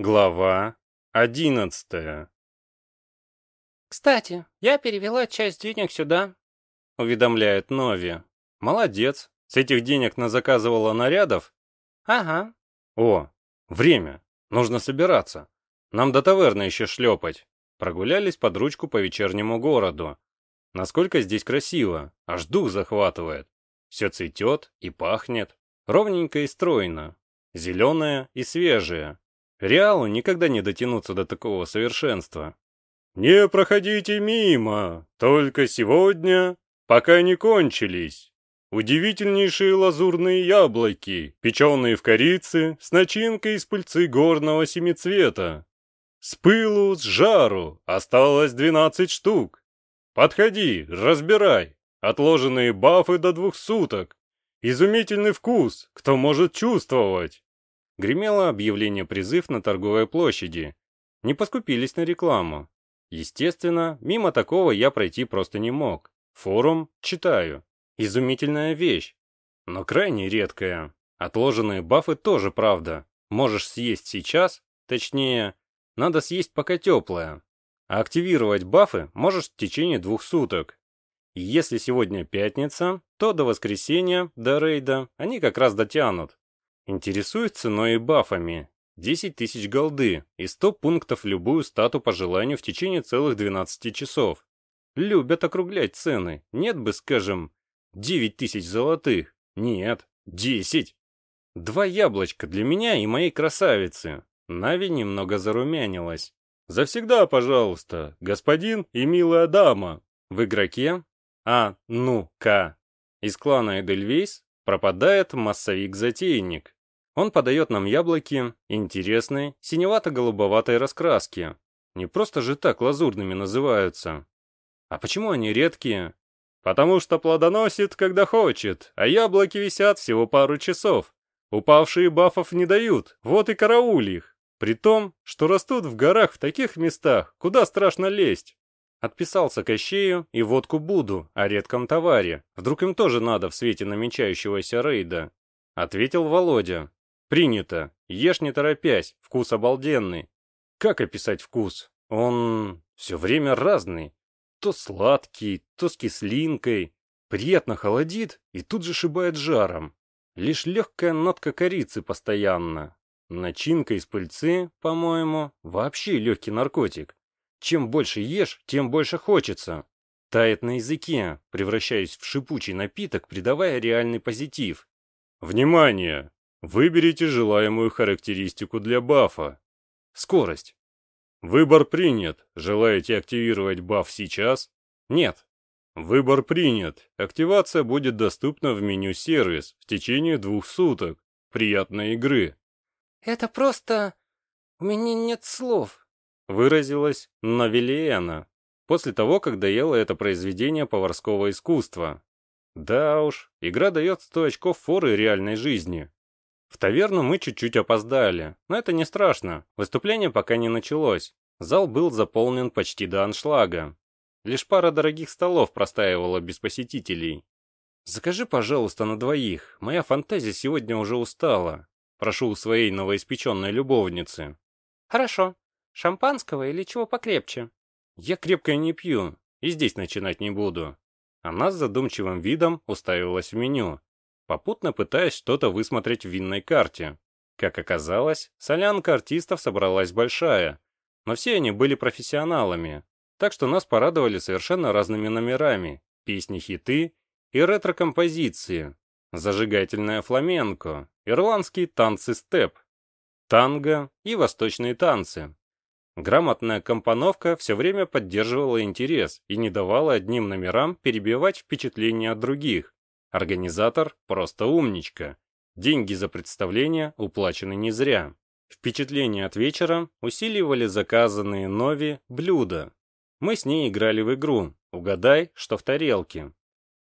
Глава одиннадцатая «Кстати, я перевела часть денег сюда», — уведомляет Нови. «Молодец. С этих денег назаказывала нарядов?» «Ага». «О, время. Нужно собираться. Нам до таверны еще шлепать». Прогулялись под ручку по вечернему городу. Насколько здесь красиво, аж дух захватывает. Все цветет и пахнет. Ровненько и стройно. Зеленое и свежее. Реалу никогда не дотянуться до такого совершенства. «Не проходите мимо, только сегодня, пока не кончились. Удивительнейшие лазурные яблоки, печеные в корице, с начинкой из пыльцы горного семицвета. С пылу, с жару, осталось двенадцать штук. Подходи, разбирай, отложенные бафы до двух суток. Изумительный вкус, кто может чувствовать?» Гремело объявление призыв на торговой площади. Не поскупились на рекламу. Естественно, мимо такого я пройти просто не мог. Форум читаю. Изумительная вещь. Но крайне редкая. Отложенные бафы тоже правда. Можешь съесть сейчас, точнее, надо съесть пока теплое. А активировать бафы можешь в течение двух суток. Если сегодня пятница, то до воскресенья, до рейда, они как раз дотянут. Интересует ценой и бафами. 10 тысяч голды и 100 пунктов любую стату по желанию в течение целых 12 часов. Любят округлять цены. Нет бы, скажем, 9 тысяч золотых. Нет, 10. Два яблочка для меня и моей красавицы. Нави немного зарумянилась. Завсегда, пожалуйста, господин и милая дама. В игроке А, ну, К из клана Эдельвейс пропадает массовик-затейник. Он подает нам яблоки интересной, синевато-голубоватой раскраски. Не просто же так лазурными называются. А почему они редкие? Потому что плодоносит, когда хочет, а яблоки висят всего пару часов. Упавшие бафов не дают, вот и карауль их. При том, что растут в горах в таких местах, куда страшно лезть. Отписался Кощею и водку Буду о редком товаре. Вдруг им тоже надо в свете намечающегося рейда. Ответил Володя. Принято. Ешь не торопясь, вкус обалденный. Как описать вкус? Он все время разный. То сладкий, то с кислинкой. Приятно холодит и тут же шибает жаром. Лишь легкая нотка корицы постоянно. Начинка из пыльцы, по-моему, вообще легкий наркотик. Чем больше ешь, тем больше хочется. Тает на языке, превращаясь в шипучий напиток, придавая реальный позитив. Внимание! Выберите желаемую характеристику для бафа. Скорость. Выбор принят. Желаете активировать баф сейчас? Нет. Выбор принят. Активация будет доступна в меню «Сервис» в течение двух суток. Приятной игры. «Это просто... у меня нет слов», — выразилась Навилиэна после того, как доела это произведение поварского искусства. Да уж, игра дает 100 очков форы реальной жизни. В таверну мы чуть-чуть опоздали, но это не страшно, выступление пока не началось. Зал был заполнен почти до аншлага. Лишь пара дорогих столов простаивала без посетителей. «Закажи, пожалуйста, на двоих. Моя фантазия сегодня уже устала. Прошу у своей новоиспеченной любовницы». «Хорошо. Шампанского или чего покрепче?» «Я крепкое не пью, и здесь начинать не буду». Она с задумчивым видом уставилась в меню попутно пытаясь что-то высмотреть в винной карте. Как оказалось, солянка артистов собралась большая, но все они были профессионалами, так что нас порадовали совершенно разными номерами, песни-хиты и ретро-композиции, зажигательное фламенко, ирландские танцы-степ, танго и восточные танцы. Грамотная компоновка все время поддерживала интерес и не давала одним номерам перебивать впечатления от других, Организатор просто умничка. Деньги за представление уплачены не зря. Впечатления от вечера усиливали заказанные Нови блюда. Мы с ней играли в игру «Угадай, что в тарелке».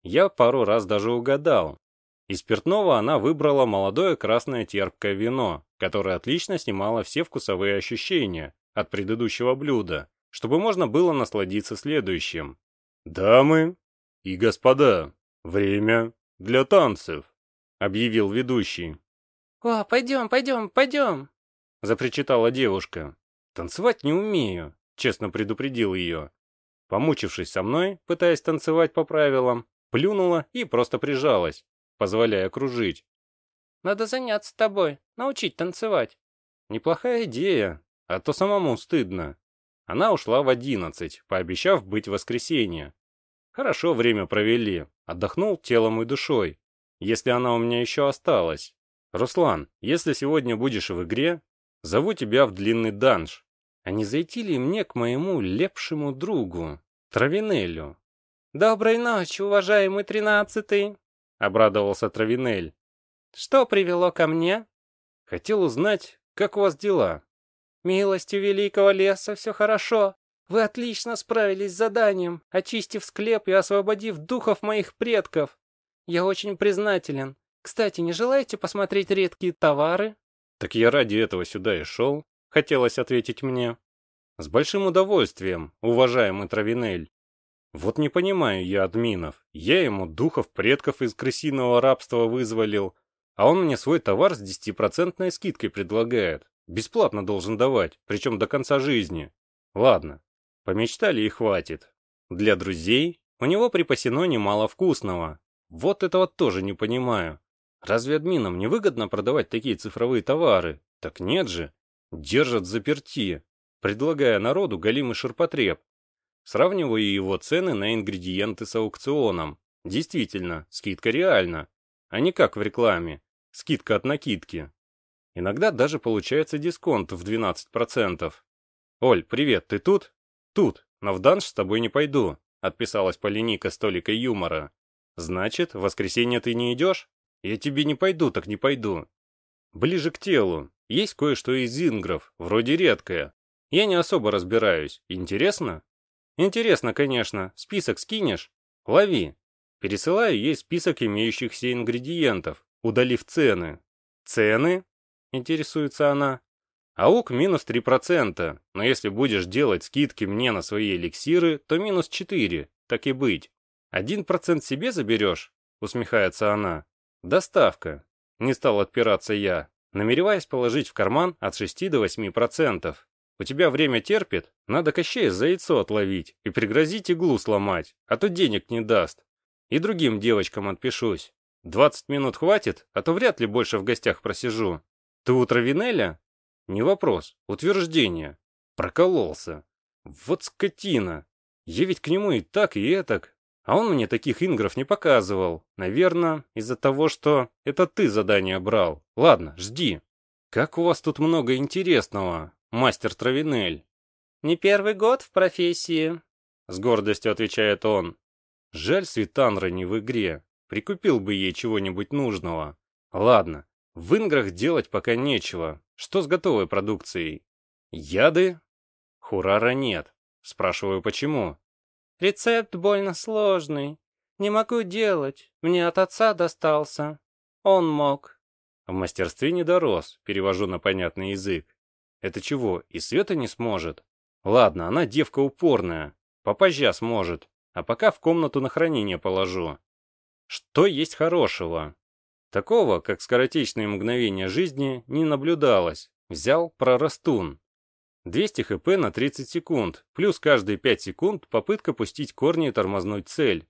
Я пару раз даже угадал. Из спиртного она выбрала молодое красное терпкое вино, которое отлично снимало все вкусовые ощущения от предыдущего блюда, чтобы можно было насладиться следующим. «Дамы и господа, время для танцев», — объявил ведущий. «О, пойдем, пойдем, пойдем!» — запричитала девушка. «Танцевать не умею», — честно предупредил ее. Помучившись со мной, пытаясь танцевать по правилам, плюнула и просто прижалась, позволяя кружить. «Надо заняться тобой, научить танцевать». Неплохая идея, а то самому стыдно. Она ушла в одиннадцать, пообещав быть в воскресенье. Хорошо время провели, отдохнул телом и душой, если она у меня еще осталась. Руслан, если сегодня будешь в игре, зову тебя в длинный данж. А не зайти ли мне к моему лепшему другу, Травинелю? «Доброй ночи, уважаемый тринадцатый!» — обрадовался Травинель. «Что привело ко мне?» «Хотел узнать, как у вас дела?» «Милостью великого леса все хорошо. Вы отлично справились с заданием, очистив склеп и освободив духов моих предков. Я очень признателен. Кстати, не желаете посмотреть редкие товары?» «Так я ради этого сюда и шел», — хотелось ответить мне. «С большим удовольствием, уважаемый Травинель. Вот не понимаю я админов. Я ему духов предков из крысиного рабства вызволил, а он мне свой товар с 10% скидкой предлагает. Бесплатно должен давать, причем до конца жизни. Ладно, помечтали и хватит. Для друзей у него припасено немало вкусного. Вот этого тоже не понимаю. Разве админам не выгодно продавать такие цифровые товары? Так нет же. Держат заперти, предлагая народу галимый ширпотреб. Сравниваю его цены на ингредиенты с аукционом. Действительно, скидка реальна, а не как в рекламе. Скидка от накидки. Иногда даже получается дисконт в 12%. «Оль, привет, ты тут?» «Тут, но в данж с тобой не пойду», — отписалась Полиника с толикой юмора. «Значит, в воскресенье ты не идешь?» «Я тебе не пойду, так не пойду». «Ближе к телу. Есть кое-что из ингров, вроде редкое. Я не особо разбираюсь. Интересно?» Интересно, конечно, список скинешь? Лови. Пересылаю ей список имеющихся ингредиентов, удалив цены. Цены? Интересуется она. АУК минус 3%, но если будешь делать скидки мне на свои эликсиры, то минус 4, так и быть. Один процент себе заберешь? Усмехается она. Доставка. Не стал отпираться я, намереваясь положить в карман от 6 до 8%. У тебя время терпит, надо Кощея за яйцо отловить и пригрозить иглу сломать, а то денег не даст. И другим девочкам отпишусь. Двадцать минут хватит, а то вряд ли больше в гостях просижу. Ты у Травинеля? Не вопрос, утверждение. Прокололся. Вот скотина. Я ведь к нему и так, и этак. А он мне таких ингров не показывал. Наверное, из-за того, что это ты задание брал. Ладно, жди. Как у вас тут много интересного мастер Травинель. «Не первый год в профессии», — с гордостью отвечает он. «Жаль, Светанра не в игре. Прикупил бы ей чего-нибудь нужного. Ладно, в инграх делать пока нечего. Что с готовой продукцией? Яды? Хурара нет. Спрашиваю, почему? Рецепт больно сложный. Не могу делать. Мне от отца достался. Он мог. В мастерстве не дорос, перевожу на понятный язык. Это чего, и Света не сможет? Ладно, она девка упорная. Попозже сможет. А пока в комнату на хранение положу. Что есть хорошего? Такого, как скоротечные мгновения жизни, не наблюдалось. Взял прорастун. 200 хп на 30 секунд, плюс каждые 5 секунд попытка пустить корни и тормознуть цель.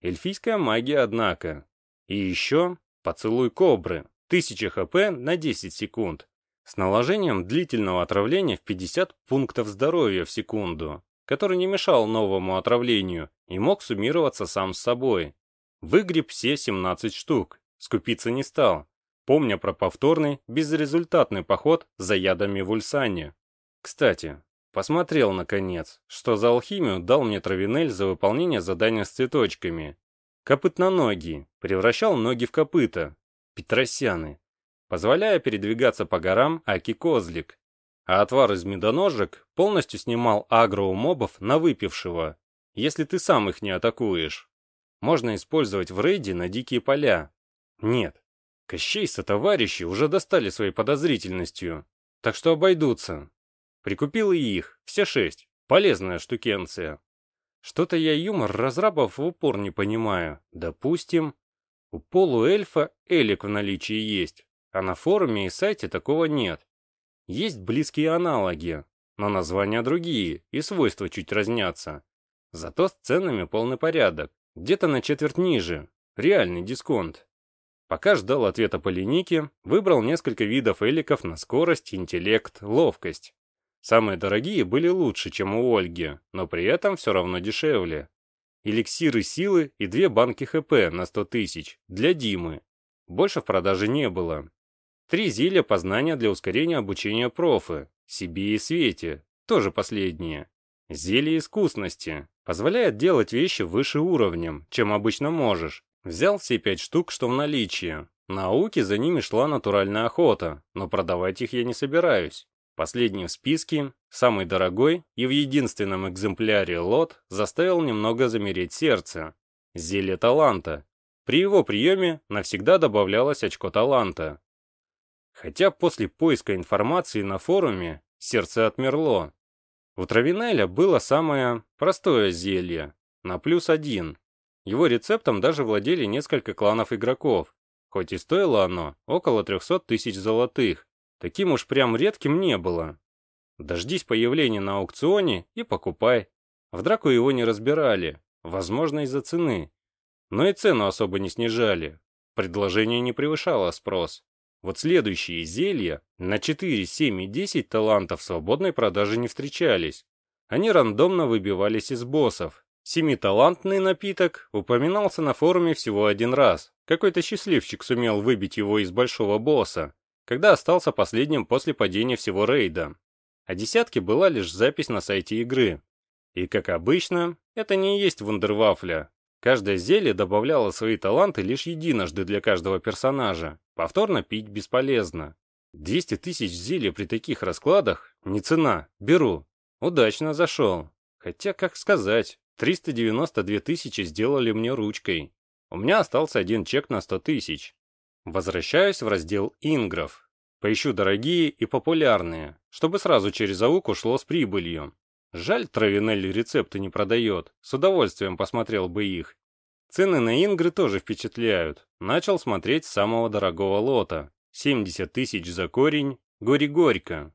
Эльфийская магия, однако. И еще поцелуй кобры. 1000 хп на 10 секунд с наложением длительного отравления в 50 пунктов здоровья в секунду, который не мешал новому отравлению и мог суммироваться сам с собой. Выгреб все 17 штук, скупиться не стал, помня про повторный, безрезультатный поход за ядами в Ульсане. Кстати, посмотрел наконец, что за алхимию дал мне Травинель за выполнение задания с цветочками. Копытноногий, превращал ноги в копыта. Петросяны, позволяя передвигаться по горам Аки-Козлик. А отвар из медоножек полностью снимал агро у мобов на выпившего, если ты сам их не атакуешь. Можно использовать в рейде на дикие поля. Нет, Кощей со товарищи уже достали своей подозрительностью, так что обойдутся. Прикупил и их, все шесть, полезная штукенция. Что-то я юмор разрабов в упор не понимаю. Допустим, у полуэльфа элик в наличии есть, а на форуме и сайте такого нет. Есть близкие аналоги, но названия другие и свойства чуть разнятся. Зато с ценами полный порядок, где-то на четверть ниже, реальный дисконт. Пока ждал ответа по линейке, выбрал несколько видов эликов на скорость, интеллект, ловкость. Самые дорогие были лучше, чем у Ольги, но при этом все равно дешевле. Эликсиры силы и две банки ХП на 100 тысяч для Димы. Больше в продаже не было. Три зелья познания для ускорения обучения профы, себе и Свете, тоже последние. Зелье искусности, позволяет делать вещи выше уровнем, чем обычно можешь. Взял все пять штук, что в наличии. Науки за ними шла натуральная охота, но продавать их я не собираюсь. Последний в списке, самый дорогой и в единственном экземпляре лот заставил немного замереть сердце. Зелье таланта. При его приеме навсегда добавлялось очко таланта. Хотя после поиска информации на форуме сердце отмерло. У Травинеля было самое простое зелье, на плюс один. Его рецептом даже владели несколько кланов игроков, хоть и стоило оно около 300 тысяч золотых. Таким уж прям редким не было. Дождись появления на аукционе и покупай. В драку его не разбирали, возможно из-за цены. Но и цену особо не снижали. Предложение не превышало спрос. Вот следующие зелья на 4, 7 и 10 талантов свободной продаже не встречались. Они рандомно выбивались из боссов. Семиталантный напиток упоминался на форуме всего один раз. Какой-то счастливчик сумел выбить его из большого босса когда остался последним после падения всего рейда. А десятки была лишь запись на сайте игры. И, как обычно, это не есть вундервафля. Каждое зелье добавляло свои таланты лишь единожды для каждого персонажа. Повторно пить бесполезно. 200 тысяч зелья при таких раскладах – не цена, беру. Удачно зашел. Хотя, как сказать, 392 тысячи сделали мне ручкой. У меня остался один чек на 100 тысяч. Возвращаюсь в раздел «Ингров». Поищу дорогие и популярные, чтобы сразу через АУК ушло с прибылью. Жаль, Травинелли рецепты не продает, с удовольствием посмотрел бы их. Цены на ингры тоже впечатляют. Начал смотреть с самого дорогого лота. 70 тысяч за корень, горе-горько.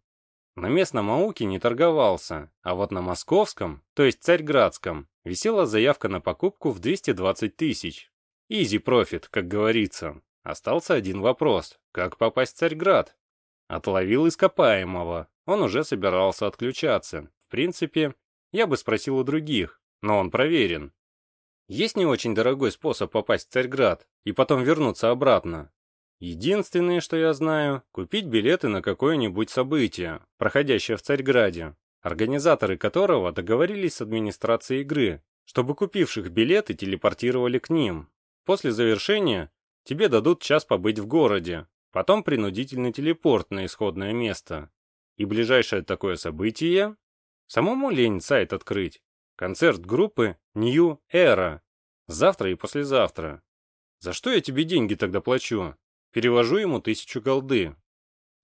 На местном АУКе не торговался, а вот на московском, то есть царьградском, висела заявка на покупку в 220 тысяч. Изи профит, как говорится. Остался один вопрос. Как попасть в Царьград? Отловил ископаемого. Он уже собирался отключаться. В принципе, я бы спросил у других, но он проверен. Есть не очень дорогой способ попасть в Царьград и потом вернуться обратно. Единственное, что я знаю, купить билеты на какое-нибудь событие, проходящее в Царьграде, организаторы которого договорились с администрацией игры, чтобы купивших билеты телепортировали к ним. После завершения Тебе дадут час побыть в городе, потом принудительный телепорт на исходное место. И ближайшее такое событие... Самому лень сайт открыть. Концерт группы New Era. Завтра и послезавтра. За что я тебе деньги тогда плачу? Перевожу ему тысячу голды.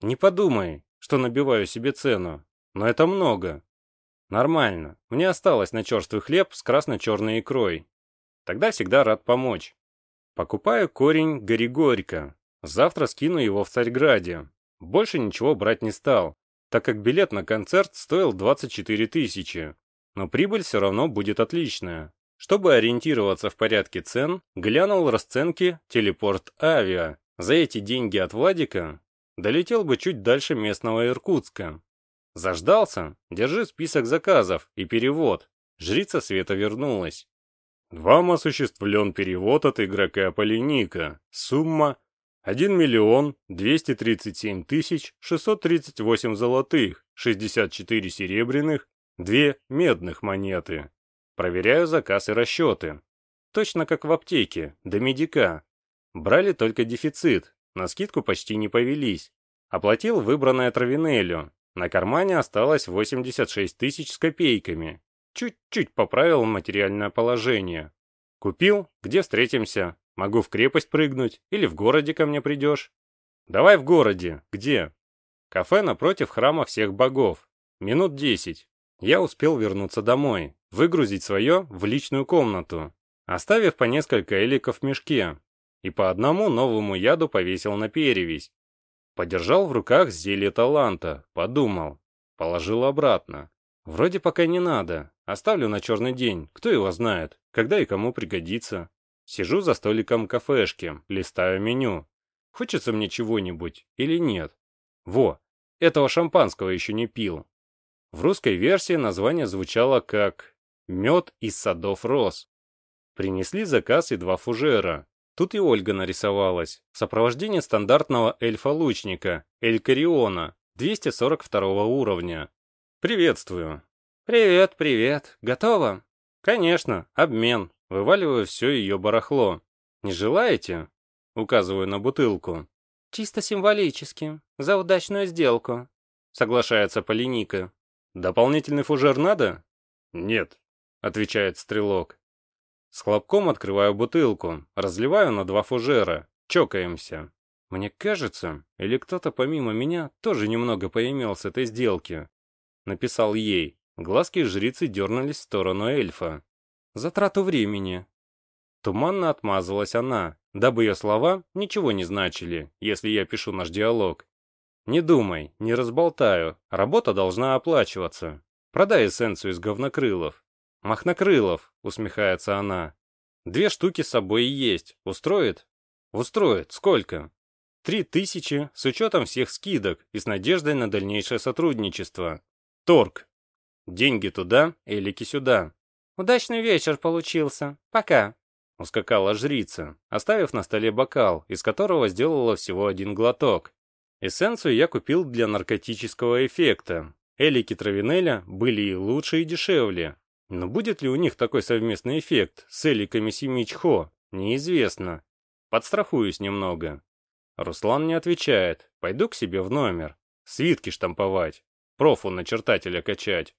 Не подумай, что набиваю себе цену. Но это много. Нормально. Мне осталось на черствый хлеб с красно-черной икрой. Тогда всегда рад помочь. Покупаю корень Горигорька. Завтра скину его в Царьграде. Больше ничего брать не стал, так как билет на концерт стоил 24 тысячи. Но прибыль все равно будет отличная. Чтобы ориентироваться в порядке цен, глянул расценки телепорт авиа. За эти деньги от Владика долетел бы чуть дальше местного Иркутска. Заждался? Держи список заказов и перевод. Жрица Света вернулась. Вам осуществлен перевод от игрока Полиника. Сумма 1 миллион 237 тысяч 638 золотых, 64 серебряных, 2 медных монеты. Проверяю заказ и расчеты. Точно как в аптеке, до медика. Брали только дефицит, на скидку почти не повелись. Оплатил выбранное Травинелю. На кармане осталось 86 тысяч с копейками. Чуть-чуть поправил материальное положение. Купил, где встретимся. Могу в крепость прыгнуть или в городе ко мне придешь. Давай в городе. Где? Кафе напротив храма всех богов. Минут десять. Я успел вернуться домой, выгрузить свое в личную комнату, оставив по несколько эликов в мешке, и по одному новому яду повесил на перевязь. Подержал в руках зелье таланта, подумал. Положил обратно. Вроде пока не надо. Оставлю на черный день, кто его знает, когда и кому пригодится. Сижу за столиком кафешки, листаю меню. Хочется мне чего-нибудь или нет? Во, этого шампанского еще не пил. В русской версии название звучало как «Мед из садов роз». Принесли заказ и два фужера. Тут и Ольга нарисовалась, в сопровождении стандартного эльфа-лучника, Элькариона, 242 уровня. «Приветствую». «Привет, привет. Готово?» «Конечно, обмен. Вываливаю все ее барахло. Не желаете?» Указываю на бутылку. «Чисто символически. За удачную сделку», — соглашается Полиника. «Дополнительный фужер надо?» «Нет», — отвечает стрелок. С хлопком открываю бутылку, разливаю на два фужера, чокаемся. Мне кажется, или кто-то помимо меня тоже немного поимел с этой сделки. Написал ей. Глазки жрицы дернулись в сторону эльфа. Затрату времени. Туманно отмазалась она, дабы ее слова ничего не значили, если я пишу наш диалог. Не думай, не разболтаю, работа должна оплачиваться. Продай эссенцию из говнокрылов. Махнокрылов, усмехается она. Две штуки с собой есть. Устроит? Устроит. Сколько? Три тысячи, с учетом всех скидок и с надеждой на дальнейшее сотрудничество. Торг. Деньги туда, элики сюда. «Удачный вечер получился. Пока», — ускакала жрица, оставив на столе бокал, из которого сделала всего один глоток. Эссенцию я купил для наркотического эффекта. Элики Травинеля были и лучше, и дешевле. Но будет ли у них такой совместный эффект с эликами Семичхо, неизвестно. Подстрахуюсь немного. Руслан не отвечает. Пойду к себе в номер. Свитки штамповать. Профу начертателя качать.